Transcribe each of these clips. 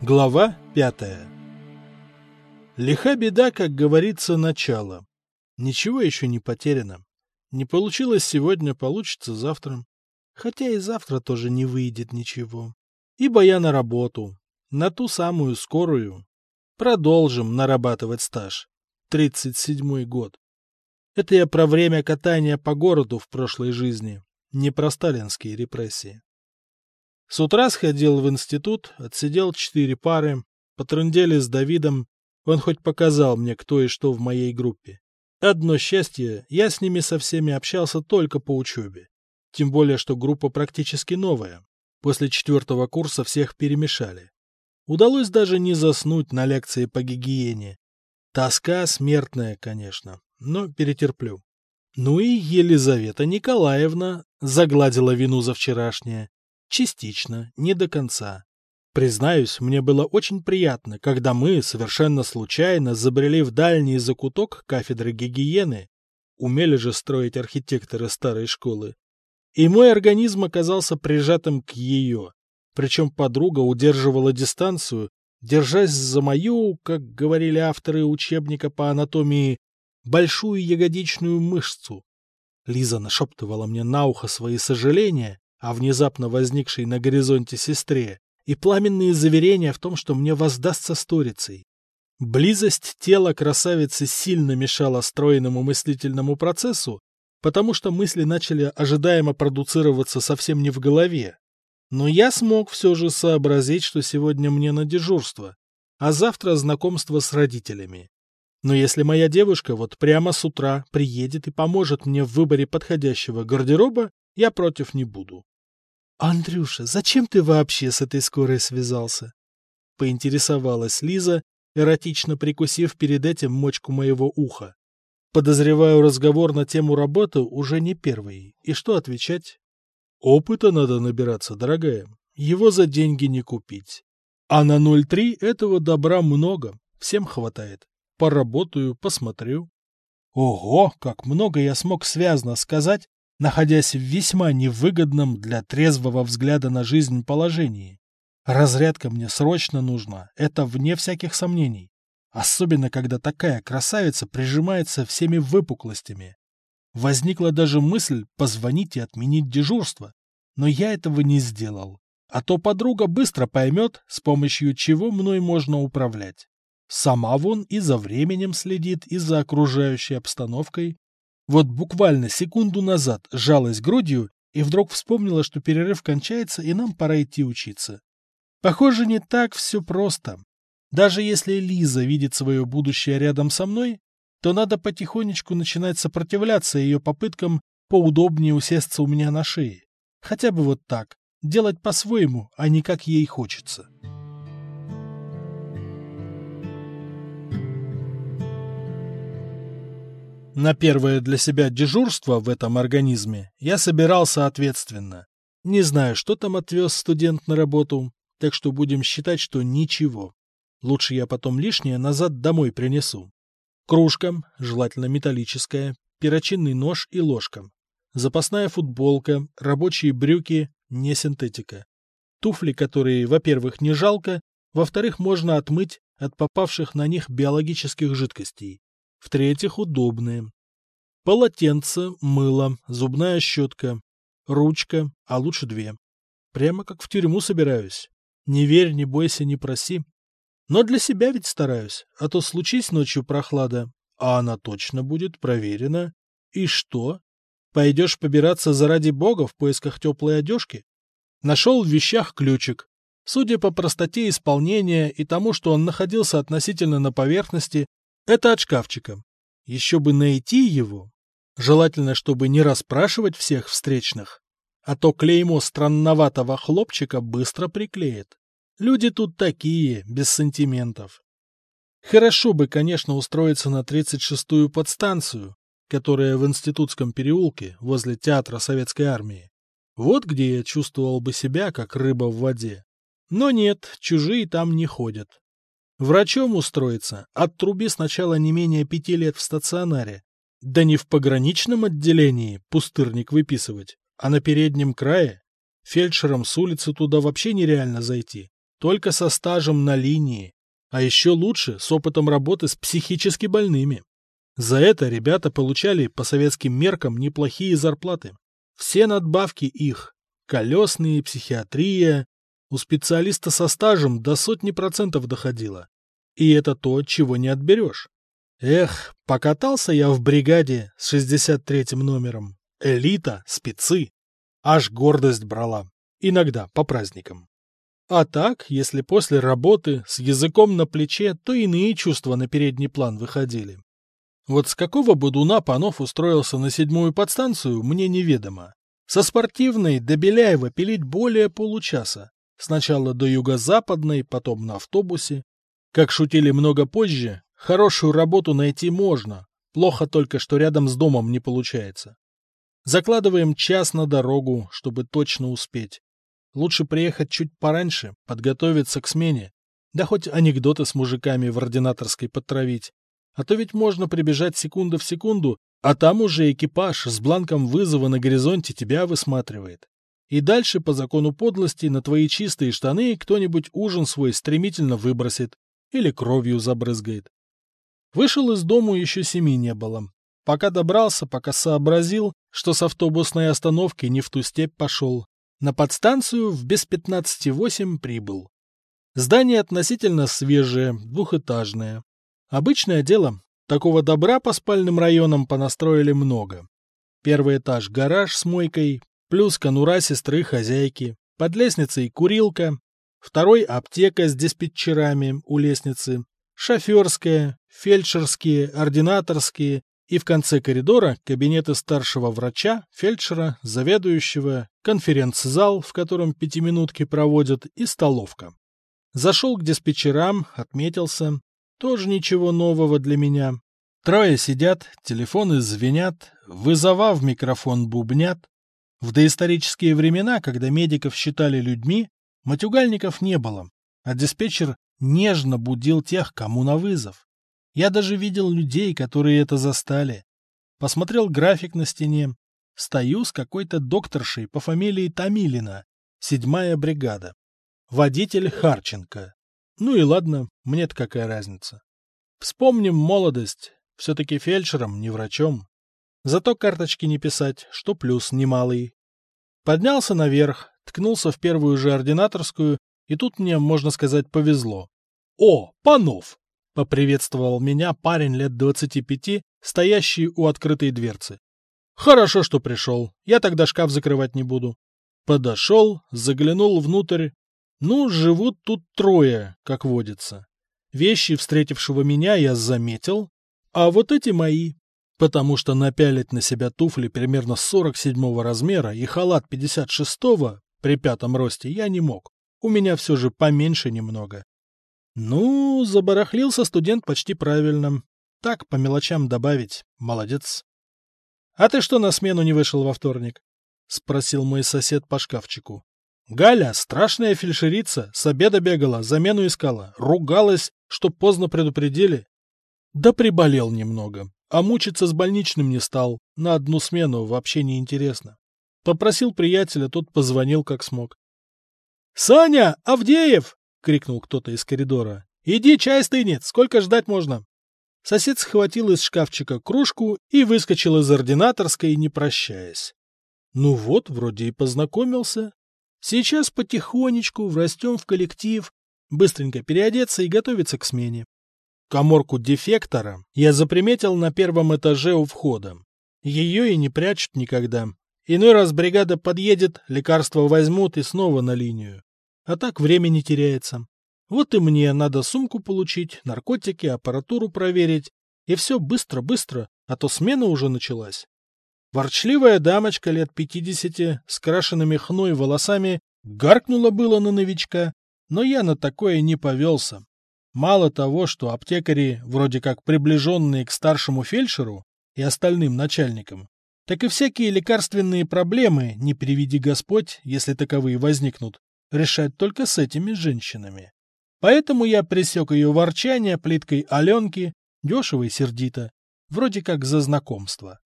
Глава пятая Лиха беда, как говорится, начало. Ничего еще не потеряно. Не получилось сегодня, получится завтра. Хотя и завтра тоже не выйдет ничего. Ибо я на работу. На ту самую скорую. Продолжим нарабатывать стаж. Тридцать седьмой год. Это я про время катания по городу в прошлой жизни, не про сталинские репрессии. С утра сходил в институт, отсидел четыре пары, потрындели с Давидом, он хоть показал мне, кто и что в моей группе. Одно счастье, я с ними со всеми общался только по учебе. Тем более, что группа практически новая. После четвертого курса всех перемешали. Удалось даже не заснуть на лекции по гигиене. Тоска смертная, конечно, но перетерплю. Ну и Елизавета Николаевна загладила вину за вчерашнее. Частично, не до конца. Признаюсь, мне было очень приятно, когда мы совершенно случайно забрели в дальний закуток кафедры гигиены, умели же строить архитекторы старой школы, и мой организм оказался прижатым к ее, причем подруга удерживала дистанцию, держась за мою, как говорили авторы учебника по анатомии, большую ягодичную мышцу. Лиза нашептывала мне на ухо свои сожаления о внезапно возникшей на горизонте сестре, и пламенные заверения в том, что мне воздастся сторицей. Близость тела красавицы сильно мешала стройному мыслительному процессу, потому что мысли начали ожидаемо продуцироваться совсем не в голове. Но я смог все же сообразить, что сегодня мне на дежурство, а завтра знакомство с родителями. Но если моя девушка вот прямо с утра приедет и поможет мне в выборе подходящего гардероба, я против не буду. «Андрюша, зачем ты вообще с этой скорой связался?» — поинтересовалась Лиза, эротично прикусив перед этим мочку моего уха. Подозреваю, разговор на тему работы уже не первый. И что отвечать? Опыта надо набираться, дорогая. Его за деньги не купить. А на 0,3 этого добра много. Всем хватает. Поработаю, посмотрю. Ого, как много я смог связно сказать находясь в весьма невыгодном для трезвого взгляда на жизнь положении. Разрядка мне срочно нужна, это вне всяких сомнений. Особенно, когда такая красавица прижимается всеми выпуклостями. Возникла даже мысль позвонить и отменить дежурство, но я этого не сделал. А то подруга быстро поймет, с помощью чего мной можно управлять. Сама вон и за временем следит, и за окружающей обстановкой, вот буквально секунду назад сжалась грудью и вдруг вспомнила, что перерыв кончается и нам пора идти учиться. Похоже, не так все просто. Даже если Лиза видит свое будущее рядом со мной, то надо потихонечку начинать сопротивляться ее попыткам поудобнее усесться у меня на шее. Хотя бы вот так, делать по-своему, а не как ей хочется. На первое для себя дежурство в этом организме я собирался ответственно. Не знаю, что там отвез студент на работу, так что будем считать, что ничего. Лучше я потом лишнее назад домой принесу. Кружка, желательно металлическая, перочинный нож и ложка. Запасная футболка, рабочие брюки, не синтетика. Туфли, которые, во-первых, не жалко, во-вторых, можно отмыть от попавших на них биологических жидкостей. В-третьих, удобные. Полотенце, мыло, зубная щетка, ручка, а лучше две. Прямо как в тюрьму собираюсь. Не верь, не бойся, не проси. Но для себя ведь стараюсь, а то случись ночью прохлада, а она точно будет проверена. И что? Пойдешь побираться заради бога в поисках теплой одежки? Нашел в вещах ключик. Судя по простоте исполнения и тому, что он находился относительно на поверхности, это от шкафчика. Еще бы найти его. Желательно, чтобы не расспрашивать всех встречных, а то клеймо странноватого хлопчика быстро приклеит. Люди тут такие, без сантиментов. Хорошо бы, конечно, устроиться на 36-ю подстанцию, которая в Институтском переулке возле театра Советской Армии. Вот где я чувствовал бы себя, как рыба в воде. Но нет, чужие там не ходят. Врачом устроиться, оттруби сначала не менее пяти лет в стационаре. Да не в пограничном отделении пустырник выписывать, а на переднем крае. Фельдшером с улицы туда вообще нереально зайти. только со стажем на линии, а еще лучше с опытом работы с психически больными. За это ребята получали по советским меркам неплохие зарплаты. Все надбавки их – колесные, психиатрия, у специалиста со стажем до сотни процентов доходило. И это то, чего не отберешь. Эх, покатался я в бригаде с 63-м номером. Элита, спецы. Аж гордость брала. Иногда, по праздникам. А так, если после работы с языком на плече, то иные чувства на передний план выходили. Вот с какого бодуна Панов устроился на седьмую подстанцию, мне неведомо. Со спортивной до Беляева пилить более получаса. Сначала до юго-западной, потом на автобусе. Как шутили много позже, хорошую работу найти можно. Плохо только, что рядом с домом не получается. Закладываем час на дорогу, чтобы точно успеть. Лучше приехать чуть пораньше, подготовиться к смене. Да хоть анекдоты с мужиками в ординаторской подтравить. А то ведь можно прибежать секунда в секунду, а там уже экипаж с бланком вызова на горизонте тебя высматривает. И дальше, по закону подлости, на твои чистые штаны кто-нибудь ужин свой стремительно выбросит или кровью забрызгает. Вышел из дому еще семи не было. Пока добрался, пока сообразил, что с автобусной остановки не в ту степь пошел. На подстанцию в без пятнадцати восемь прибыл. Здание относительно свежее, двухэтажное. Обычное дело, такого добра по спальным районам понастроили много. Первый этаж – гараж с мойкой, плюс конура сестры хозяйки, под лестницей курилка, второй – аптека с диспетчерами у лестницы, шоферская, фельдшерские, ординаторские и в конце коридора кабинеты старшего врача, фельдшера, заведующего, конференц-зал, в котором пятиминутки проводят, и столовка. Зашел к диспетчерам, отметился, тоже ничего нового для меня. Трое сидят, телефоны звенят, вызова в микрофон бубнят. В доисторические времена, когда медиков считали людьми, матюгальников не было, а диспетчер нежно будил тех, кому на вызов. Я даже видел людей, которые это застали. Посмотрел график на стене. Стою с какой-то докторшей по фамилии Томилина, седьмая бригада. Водитель Харченко. Ну и ладно, мне-то какая разница. Вспомним молодость. Все-таки фельдшером, не врачом. Зато карточки не писать, что плюс немалый. Поднялся наверх, ткнулся в первую же ординаторскую, и тут мне, можно сказать, повезло. О, Панов! Поприветствовал меня парень лет двадцати пяти, стоящий у открытой дверцы. Хорошо, что пришел. Я тогда шкаф закрывать не буду. Подошел, заглянул внутрь, ну, живут тут трое, как водится. Вещи встретившего меня я заметил, а вот эти мои. Потому что напялить на себя туфли примерно 47 размера и халат 56 при пятом росте я не мог. У меня все же поменьше немного. Ну, забарахлился студент почти правильно. Так, по мелочам добавить. Молодец. — А ты что на смену не вышел во вторник? — спросил мой сосед по шкафчику. Галя, страшная фельдшерица, с обеда бегала, замену искала, ругалась, что поздно предупредили. Да приболел немного, а мучиться с больничным не стал, на одну смену вообще не интересно. Попросил приятеля, тот позвонил как смог. «Саня, Авдеев!» — крикнул кто-то из коридора. «Иди, чай стынет, сколько ждать можно?» Сосед схватил из шкафчика кружку и выскочил из ординаторской, не прощаясь. Ну вот, вроде и познакомился. Сейчас потихонечку врастем в коллектив, быстренько переодеться и готовиться к смене. Коморку дефектора я заприметил на первом этаже у входа. Ее и не прячут никогда. Иной раз бригада подъедет, лекарства возьмут и снова на линию. А так время не теряется. Вот и мне надо сумку получить, наркотики, аппаратуру проверить. И все быстро-быстро, а то смена уже началась. Ворчливая дамочка лет пятидесяти с крашенными хной волосами гаркнула было на новичка, но я на такое не повелся. Мало того, что аптекари, вроде как приближенные к старшему фельдшеру и остальным начальникам, так и всякие лекарственные проблемы, не приведи Господь, если таковые возникнут, решать только с этими женщинами. Поэтому я пресек ее ворчание плиткой Аленки, дешево и сердито, вроде как за знакомство.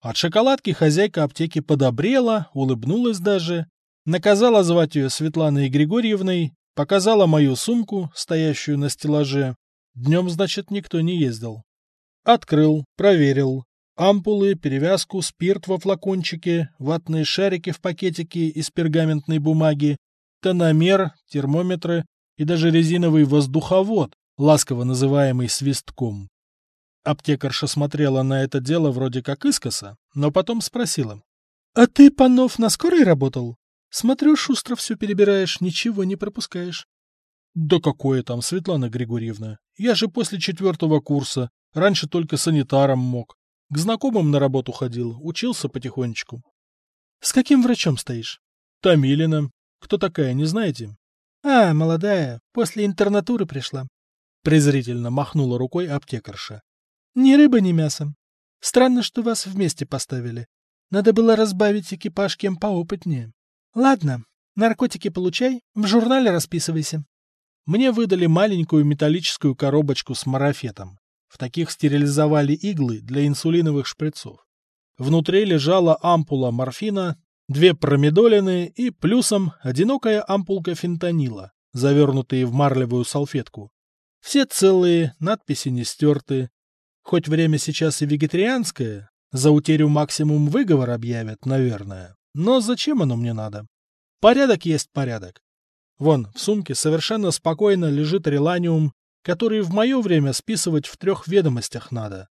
От шоколадки хозяйка аптеки подобрела, улыбнулась даже, наказала звать ее Светланой Григорьевной, Показала мою сумку, стоящую на стеллаже. Днем, значит, никто не ездил. Открыл, проверил. Ампулы, перевязку, спирт во флакончике, ватные шарики в пакетике из пергаментной бумаги, тономер, термометры и даже резиновый воздуховод, ласково называемый свистком. Аптекарша смотрела на это дело вроде как искоса, но потом спросила. — А ты, Панов, на скорой работал? Смотрю, шустро все перебираешь, ничего не пропускаешь. — Да какое там, Светлана Григорьевна. Я же после четвертого курса. Раньше только санитаром мог. К знакомым на работу ходил, учился потихонечку. — С каким врачом стоишь? — Томилина. Кто такая, не знаете? — А, молодая, после интернатуры пришла. Презрительно махнула рукой аптекарша. — Ни рыба, ни мясо. Странно, что вас вместе поставили. Надо было разбавить экипаж кем поопытнее. Ладно, наркотики получай, в журнале расписывайся. Мне выдали маленькую металлическую коробочку с марафетом. В таких стерилизовали иглы для инсулиновых шприцов. Внутри лежала ампула морфина, две промедолины и плюсом одинокая ампулка фентанила, завернутые в марлевую салфетку. Все целые, надписи не стерты. Хоть время сейчас и вегетарианское, за утерю максимум выговор объявят, наверное. Но зачем оно мне надо? Порядок есть порядок. Вон, в сумке совершенно спокойно лежит реланиум, который в мое время списывать в трех ведомостях надо.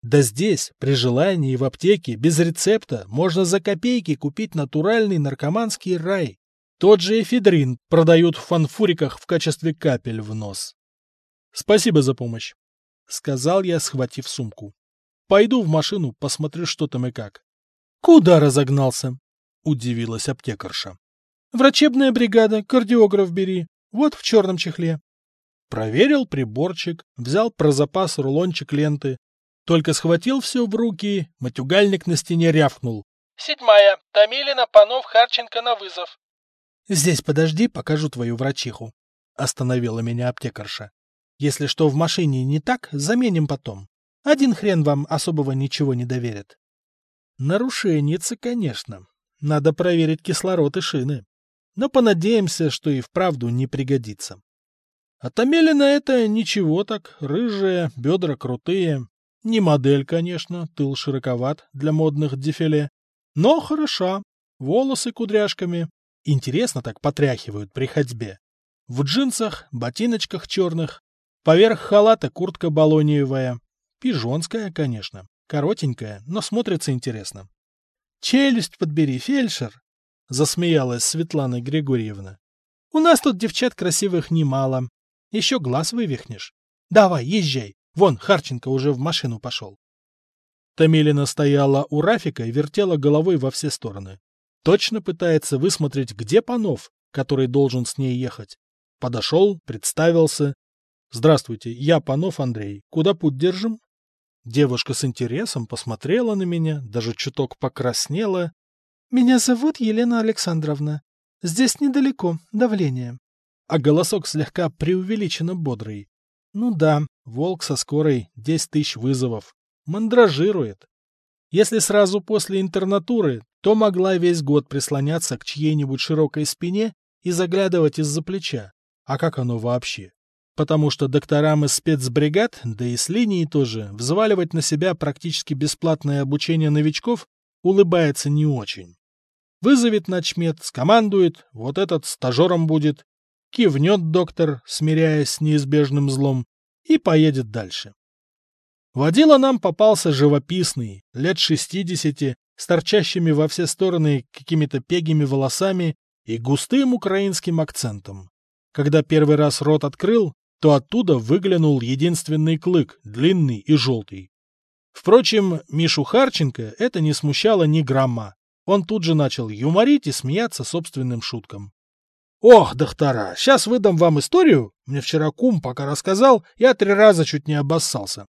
Да здесь, при желании в аптеке, без рецепта, можно за копейки купить натуральный наркоманский рай. Тот же эфедрин продают в фанфуриках в качестве капель в нос. Спасибо за помощь, — сказал я, схватив сумку. Пойду в машину, посмотрю, что там и как. Куда разогнался? — удивилась аптекарша. Врачебная бригада, кардиограф бери. Вот в черном чехле. Проверил приборчик, взял про запас рулончик ленты. Только схватил все в руки, матюгальник на стене рявкнул. Седьмая. Томилина, Панов, Харченко на вызов. Здесь подожди, покажу твою врачиху. Остановила меня аптекарша. Если что в машине не так, заменим потом. Один хрен вам особого ничего не доверит. Нарушенница, конечно. Надо проверить кислород и шины. Но понадеемся, что и вправду не пригодится. А Томелина это ничего так, рыжая, бедра крутые. Не модель, конечно, тыл широковат для модных дефиле. Но хороша, волосы кудряшками. Интересно так потряхивают при ходьбе. В джинсах, ботиночках черных. Поверх халата куртка балониевая. Пижонская, конечно. Коротенькая, но смотрится интересно. Челюсть подбери, фельдшер, — засмеялась Светлана Григорьевна. У нас тут девчат красивых немало. Еще глаз вывихнешь. Давай, езжай. Вон, Харченко уже в машину пошел. Томилина стояла у Рафика и вертела головой во все стороны. Точно пытается высмотреть, где Панов, который должен с ней ехать. Подошел, представился. «Здравствуйте, я Панов Андрей. Куда путь держим?» Девушка с интересом посмотрела на меня, даже чуток покраснела. «Меня зовут Елена Александровна. Здесь недалеко, давление». А голосок слегка преувеличенно бодрый. «Ну да, волк со скорой, десять тысяч вызовов. Мандражирует. Если сразу после интернатуры, то могла весь год прислоняться к чьей-нибудь широкой спине и заглядывать из-за плеча. А как оно вообще? Потому что докторам из спецбригад, да и с линии тоже, взваливать на себя практически бесплатное обучение новичков улыбается не очень. Вызовет начмет, скомандует, вот этот стажером будет, кивнет доктор, смиряясь с неизбежным злом, и поедет дальше. Водила нам попался живописный, лет шестидесяти, с торчащими во все стороны какими-то пегими волосами и густым украинским акцентом. Когда первый раз рот открыл, то оттуда выглянул единственный клык, длинный и желтый. Впрочем, Мишу Харченко это не смущало ни грамма. Он тут же начал юморить и смеяться собственным шуткам. «Ох, доктора, сейчас выдам вам историю. Мне вчера кум пока рассказал, я три раза чуть не обоссался.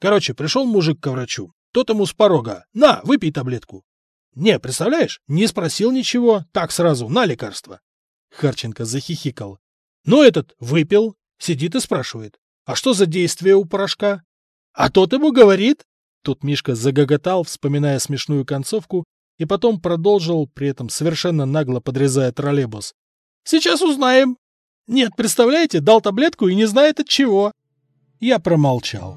Короче, пришел мужик к врачу. Тот ему с порога. На, выпей таблетку. Не, представляешь, не спросил ничего, так сразу, на лекарство. Харченко захихикал. Ну, этот выпил, Сидит и спрашивает, а что за действие у порошка? А тот ему говорит. Тут Мишка загоготал, вспоминая смешную концовку, и потом продолжил, при этом совершенно нагло подрезая троллейбус. Сейчас узнаем. Нет, представляете, дал таблетку и не знает от чего. Я промолчал.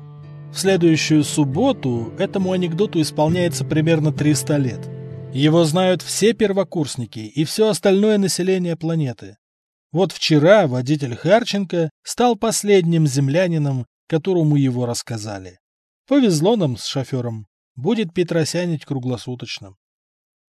В следующую субботу этому анекдоту исполняется примерно 300 лет. Его знают все первокурсники и все остальное население планеты. Вот вчера водитель Харченко стал последним землянином, которому его рассказали. Повезло нам с шофером. Будет петросянить круглосуточно.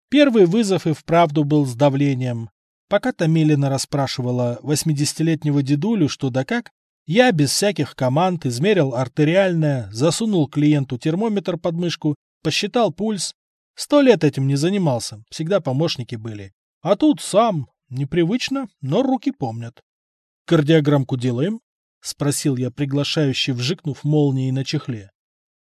Первый вызов и вправду был с давлением. Пока Томилина расспрашивала 80-летнего дедулю, что да как, я без всяких команд измерил артериальное, засунул клиенту термометр под мышку, посчитал пульс. Сто лет этим не занимался, всегда помощники были. А тут сам, непривычно, но руки помнят. «Кардиограммку делаем?» — спросил я, приглашающе вжикнув молнией на чехле.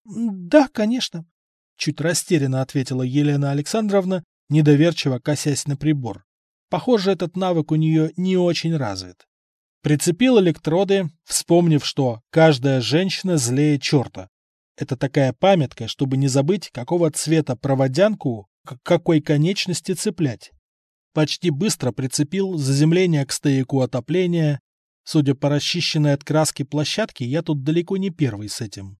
«Да, конечно», — чуть растерянно ответила Елена Александровна, недоверчиво косясь на прибор. Похоже, этот навык у нее не очень развит. Прицепил электроды, вспомнив, что каждая женщина злее черта. Это такая памятка, чтобы не забыть, какого цвета проводянку к какой конечности цеплять. Почти быстро прицепил заземление к стояку отопления. Судя по расчищенной от краски площадке, я тут далеко не первый с этим.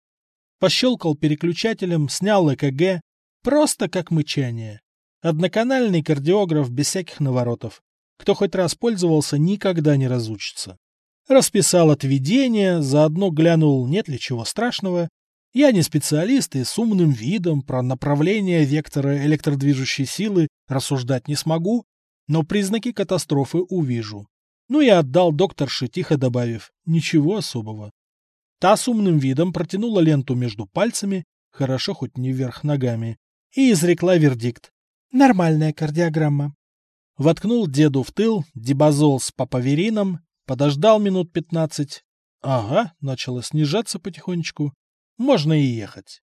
Пощелкал переключателем, снял ЭКГ. Просто как мычание. Одноканальный кардиограф без всяких наворотов. Кто хоть раз пользовался, никогда не разучится. Расписал отведение, заодно глянул, нет ли чего страшного. Я не специалист и с умным видом про направление вектора электродвижущей силы рассуждать не смогу, но признаки катастрофы увижу. Ну и отдал докторше, тихо добавив, ничего особого. Та с умным видом протянула ленту между пальцами, хорошо хоть не вверх ногами, и изрекла вердикт. Нормальная кардиограмма. Воткнул деду в тыл дибазол с папаверином, подождал минут пятнадцать. Ага, начало снижаться потихонечку. Можно и ехать.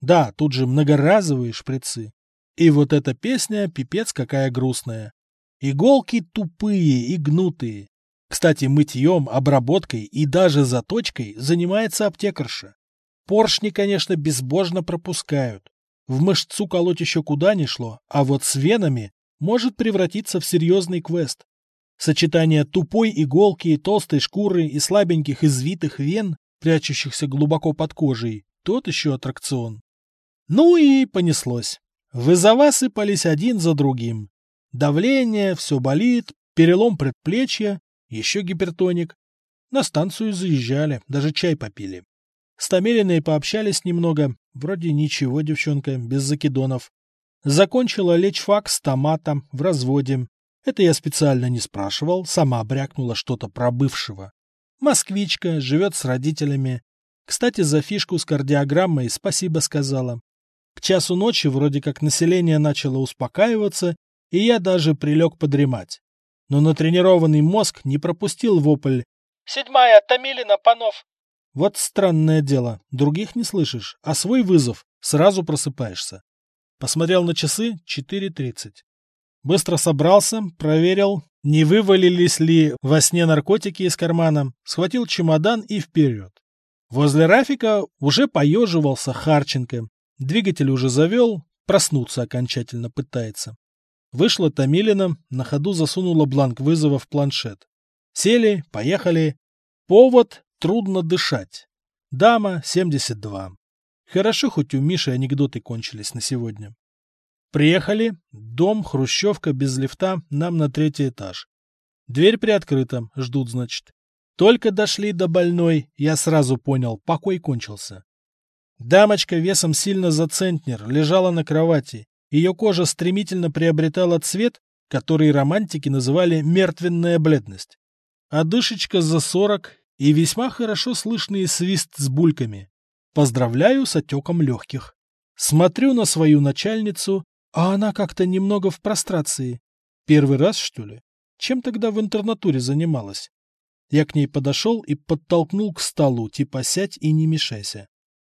Да, тут же многоразовые шприцы. И вот эта песня пипец какая грустная. Иголки тупые и гнутые. Кстати, мытьем, обработкой и даже заточкой занимается аптекарша. Поршни, конечно, безбожно пропускают. В мышцу колоть еще куда ни шло, а вот с венами может превратиться в серьезный квест. Сочетание тупой иголки, толстой шкуры и слабеньких извитых вен, прячущихся глубоко под кожей, тот еще аттракцион. Ну и понеслось. Вызова сыпались один за другим. Давление, все болит, перелом предплечья, еще гипертоник. На станцию заезжали, даже чай попили. С Томилиной пообщались немного, вроде ничего, девчонка, без закидонов. Закончила лечфак с томатом, в разводе. Это я специально не спрашивал, сама брякнула что-то про бывшего. Москвичка, живет с родителями. Кстати, за фишку с кардиограммой спасибо сказала. К часу ночи вроде как население начало успокаиваться, и я даже прилег подремать но натренированный мозг не пропустил вопль «Седьмая, Томилина, Панов!» Вот странное дело, других не слышишь, а свой вызов сразу просыпаешься. Посмотрел на часы 4.30. Быстро собрался, проверил, не вывалились ли во сне наркотики из кармана, схватил чемодан и вперед. Возле Рафика уже поеживался Харченко. Двигатель уже завел, проснуться окончательно пытается. Вышла Томилина, на ходу засунула бланк вызова в планшет. Сели, поехали. Повод — трудно дышать. Дама — 72. Хорошо, хоть у Миши анекдоты кончились на сегодня. Приехали. Дом, хрущевка, без лифта, нам на третий этаж. Дверь приоткрыта, ждут, значит. Только дошли до больной, я сразу понял, покой кончился. Дамочка весом сильно за центнер лежала на кровати, ее кожа стремительно приобретала цвет, который романтики называли «мертвенная бледность». Одышечка за сорок и весьма хорошо слышный свист с бульками. Поздравляю с отеком легких. Смотрю на свою начальницу, а она как-то немного в прострации. Первый раз, что ли? Чем тогда в интернатуре занималась? Я к ней подошел и подтолкнул к столу, типа сядь и не мешайся.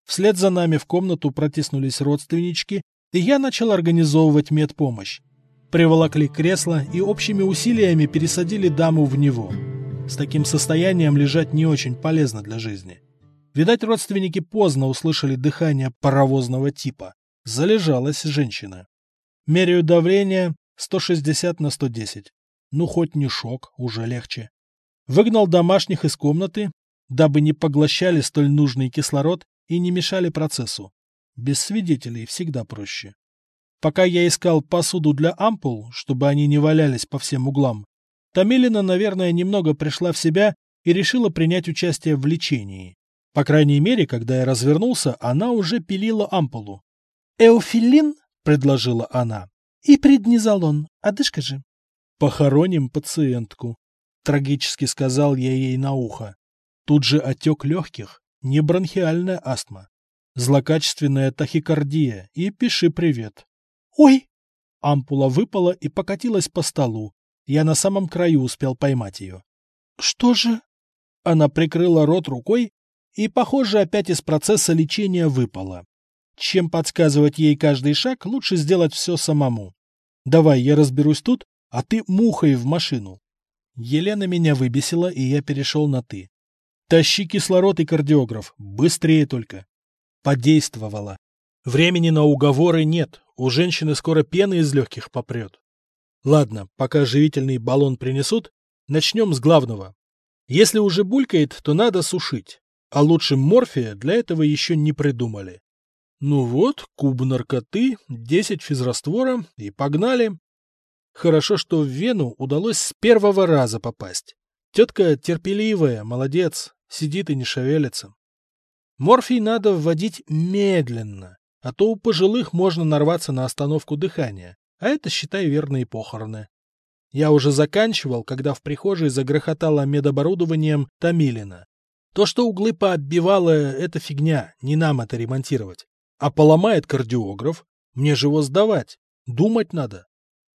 Вслед за нами в комнату протиснулись родственнички и я начал организовывать медпомощь. Приволокли кресло и общими усилиями пересадили даму в него. С таким состоянием лежать не очень полезно для жизни. Видать, родственники поздно услышали дыхание паровозного типа. Залежалась женщина. Меряю давление 160 на 110. Ну, хоть не шок, уже легче. выгнал домашних из комнаты, дабы не поглощали столь нужный кислород и не мешали процессу. Без свидетелей всегда проще. Пока я искал посуду для ампул, чтобы они не валялись по всем углам, Томилина, наверное, немного пришла в себя и решила принять участие в лечении. По крайней мере, когда я развернулся, она уже пилила ампулу. «Эофилин?» — предложила она. «И преднизолон. Одышка же». «Похороним пациентку», — трагически сказал я ей на ухо. Тут же отек легких, не бронхиальная астма, злокачественная тахикардия и пиши привет. «Ой!» Ампула выпала и покатилась по столу. Я на самом краю успел поймать ее. «Что же?» Она прикрыла рот рукой и, похоже, опять из процесса лечения выпала. Чем подсказывать ей каждый шаг, лучше сделать все самому. Давай, я разберусь тут, а ты мухой в машину. Елена меня выбесила, и я перешел на «ты». Тащи кислород и кардиограф, быстрее только. Подействовала. Времени на уговоры нет, у женщины скоро пена из легких попрет. Ладно, пока живительный баллон принесут, начнем с главного. Если уже булькает, то надо сушить. А лучше морфия для этого еще не придумали. Ну вот, куб наркоты, 10 физраствора и погнали. Хорошо, что в вену удалось с первого раза попасть. Тетка терпеливая, молодец, сидит и не шевелится. Морфий надо вводить медленно, а то у пожилых можно нарваться на остановку дыхания, а это, считай, верные похороны. Я уже заканчивал, когда в прихожей загрохотало медоборудованием Томилина. То, что углы пооббивало, это фигня, не нам это ремонтировать. А поломает кардиограф, мне же его сдавать, думать надо.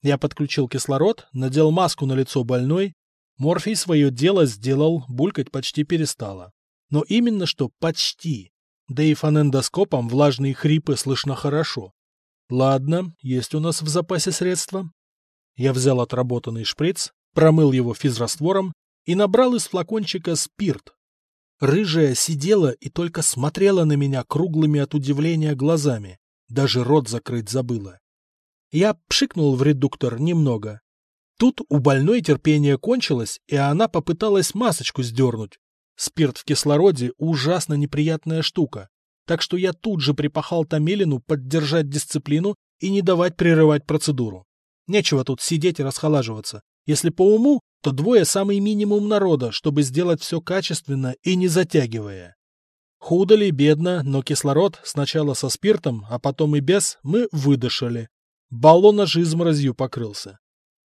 Я подключил кислород, надел маску на лицо больной. Морфий свое дело сделал, булькать почти перестало. Но именно что почти. Да и фонендоскопом влажные хрипы слышно хорошо. Ладно, есть у нас в запасе средства. Я взял отработанный шприц, промыл его физраствором и набрал из флакончика спирт. Рыжая сидела и только смотрела на меня круглыми от удивления глазами. Даже рот закрыть забыла. Я пшикнул в редуктор немного. Тут у больной терпение кончилось, и она попыталась масочку сдернуть. Спирт в кислороде – ужасно неприятная штука. Так что я тут же припахал Томилину поддержать дисциплину и не давать прерывать процедуру. Нечего тут сидеть и расхолаживаться. Если по уму, то двое самый минимум народа, чтобы сделать все качественно и не затягивая. Худо ли, бедно, но кислород сначала со спиртом, а потом и без мы выдышали. Баллон аж изморозью покрылся.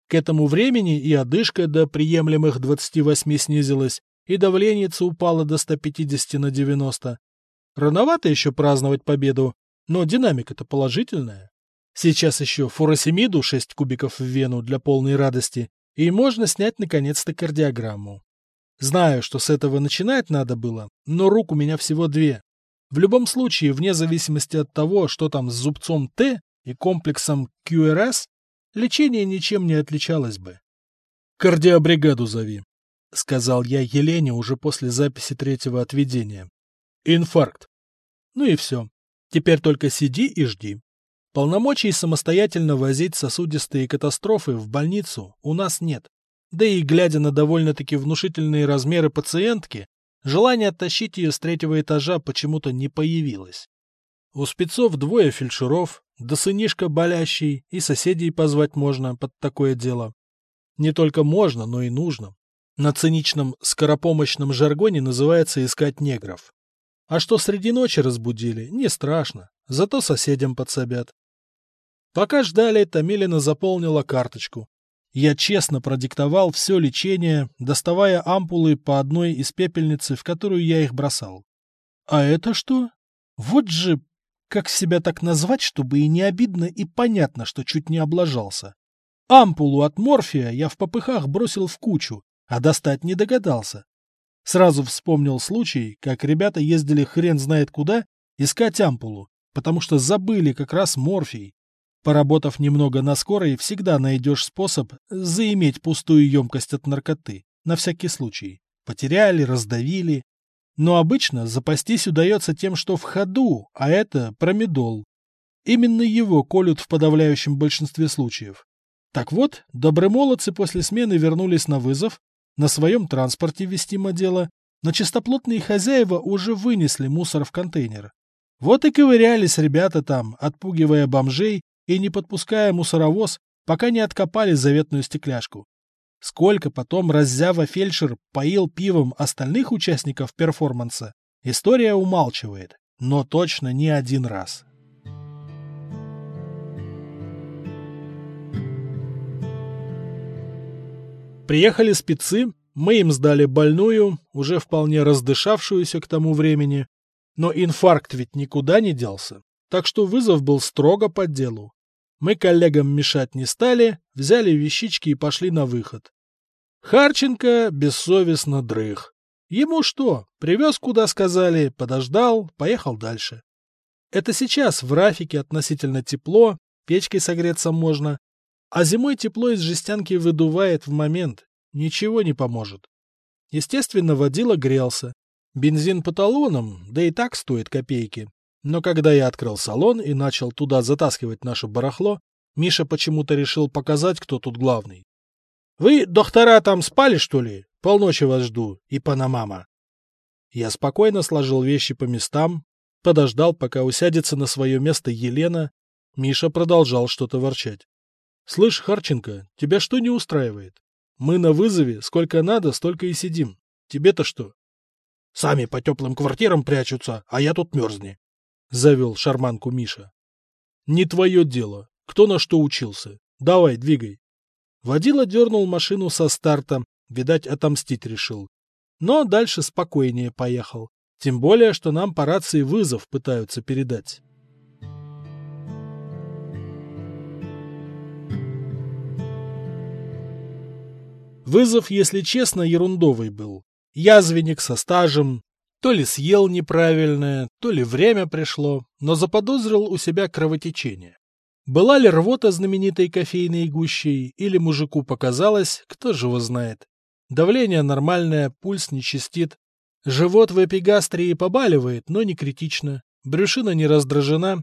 К этому времени и одышка до приемлемых 28 снизилась, и давление упало до 150 на 90. Рановато еще праздновать победу, но динамика-то положительная. Сейчас еще фуросемиду 6 кубиков в вену для полной радости, и можно снять наконец-то кардиограмму. Знаю, что с этого начинать надо было, но рук у меня всего две. В любом случае, вне зависимости от того, что там с зубцом Т и комплексом QRS, лечение ничем не отличалось бы. «Кардиобригаду зови», — сказал я Елене уже после записи третьего отведения. «Инфаркт». Ну и все. Теперь только сиди и жди. Полномочий самостоятельно возить сосудистые катастрофы в больницу у нас нет. Да и глядя на довольно-таки внушительные размеры пациентки, желание оттащить ее с третьего этажа почему-то не появилось. У спецов двое фельдшеров, да сынишка болящий, и соседей позвать можно под такое дело. Не только можно, но и нужно. На циничном скоропомощном жаргоне называется искать негров. А что среди ночи разбудили, не страшно, зато соседям подсобят. Пока ждали, Томилина заполнила карточку. Я честно продиктовал все лечение, доставая ампулы по одной из пепельницы, в которую я их бросал. А это что? Вот же, как себя так назвать, чтобы и не обидно, и понятно, что чуть не облажался. Ампулу от морфия я в попыхах бросил в кучу, а достать не догадался. Сразу вспомнил случай, как ребята ездили хрен знает куда искать ампулу, потому что забыли как раз морфий. Поработав немного на скорой, всегда найдешь способ заиметь пустую емкость от наркоты, на всякий случай. Потеряли, раздавили. Но обычно запастись удается тем, что в ходу, а это промедол. Именно его колют в подавляющем большинстве случаев. Так вот, добрые молодцы после смены вернулись на вызов, на своем транспорте вестимо дело, но чистоплотные хозяева уже вынесли мусор в контейнер. Вот и ковырялись ребята там, отпугивая бомжей и не подпуская мусоровоз, пока не откопали заветную стекляшку. Сколько потом раззява фельдшер поил пивом остальных участников перформанса, история умалчивает, но точно не один раз. Приехали спецы, мы им сдали больную, уже вполне раздышавшуюся к тому времени, но инфаркт ведь никуда не делся, так что вызов был строго по делу. Мы коллегам мешать не стали, взяли вещички и пошли на выход. Харченко бессовестно дрых. Ему что, привез куда сказали, подождал, поехал дальше. Это сейчас в Рафике относительно тепло, печкой согреться можно, а зимой тепло из жестянки выдувает в момент, ничего не поможет. Естественно, водила грелся. Бензин по талонам, да и так стоит копейки. Но когда я открыл салон и начал туда затаскивать наше барахло, Миша почему-то решил показать, кто тут главный. «Вы, доктора, там спали, что ли? Полночи вас жду, и панамама». Я спокойно сложил вещи по местам, подождал, пока усядется на свое место Елена. Миша продолжал что-то ворчать. «Слышь, Харченко, тебя что не устраивает? Мы на вызове, сколько надо, столько и сидим. Тебе-то что?» «Сами по теплым квартирам прячутся, а я тут мерзни», — завел шарманку Миша. «Не твое дело. Кто на что учился? Давай, двигай». Водила дернул машину со старта, видать, отомстить решил. Но дальше спокойнее поехал. Тем более, что нам по рации вызов пытаются передать. Вызов, если честно, ерундовый был. Язвенник со стажем, то ли съел неправильное, то ли время пришло, но заподозрил у себя кровотечение. Была ли рвота знаменитой кофейной гущей, или мужику показалось, кто же его знает. Давление нормальное, пульс не чистит. Живот в эпигастрии побаливает, но не критично. Брюшина не раздражена.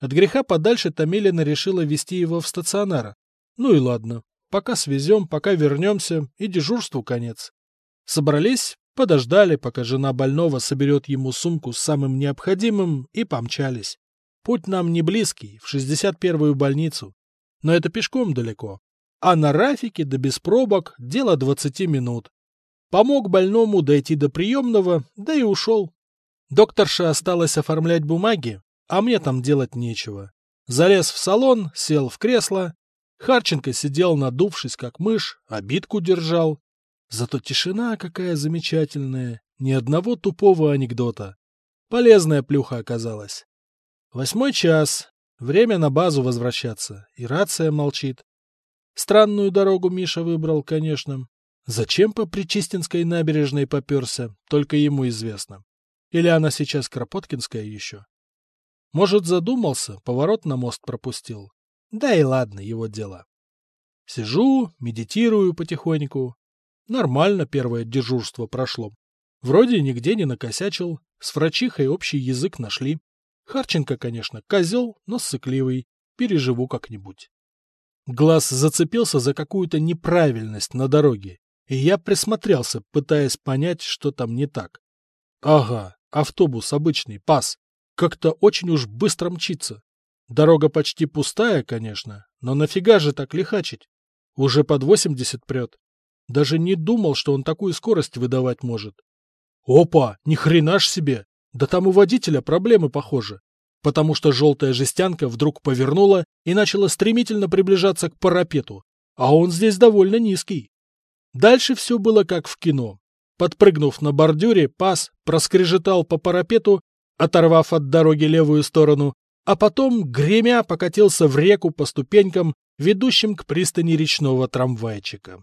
От греха подальше Томилина решила вести его в стационар. Ну и ладно, Пока свезем, пока вернемся, и дежурству конец. Собрались, подождали, пока жена больного соберет ему сумку с самым необходимым, и помчались. Путь нам не близкий, в 61-ю больницу. Но это пешком далеко. А на Рафике да без пробок дело 20 минут. Помог больному дойти до приемного, да и ушел. Докторша осталась оформлять бумаги, а мне там делать нечего. Залез в салон, сел в кресло Харченко сидел надувшись, как мышь, обидку держал. Зато тишина какая замечательная, ни одного тупого анекдота. Полезная плюха оказалась. Восьмой час. Время на базу возвращаться. И рация молчит. Странную дорогу Миша выбрал, конечно. Зачем по Причистинской набережной поперся, только ему известно. Или она сейчас Кропоткинская еще? Может, задумался, поворот на мост пропустил. Да и ладно, его дело. Сижу, медитирую потихоньку. Нормально первое дежурство прошло. Вроде нигде не накосячил, с врачихой общий язык нашли. Харченко, конечно, козел, но сыкливый. Переживу как-нибудь. Глаз зацепился за какую-то неправильность на дороге, и я присмотрелся, пытаясь понять, что там не так. Ага, автобус обычный, пас. Как-то очень уж быстро мчится. Дорога почти пустая, конечно, но нафига же так лихачить? Уже под 80 прет. Даже не думал, что он такую скорость выдавать может. Опа, ни хрена ж себе! Да там у водителя проблемы, похоже. Потому что желтая жестянка вдруг повернула и начала стремительно приближаться к парапету. А он здесь довольно низкий. Дальше все было как в кино. Подпрыгнув на бордюре, пас проскрежетал по парапету, оторвав от дороги левую сторону, а потом, гремя, покатился в реку по ступенькам, ведущим к пристани речного трамвайчика.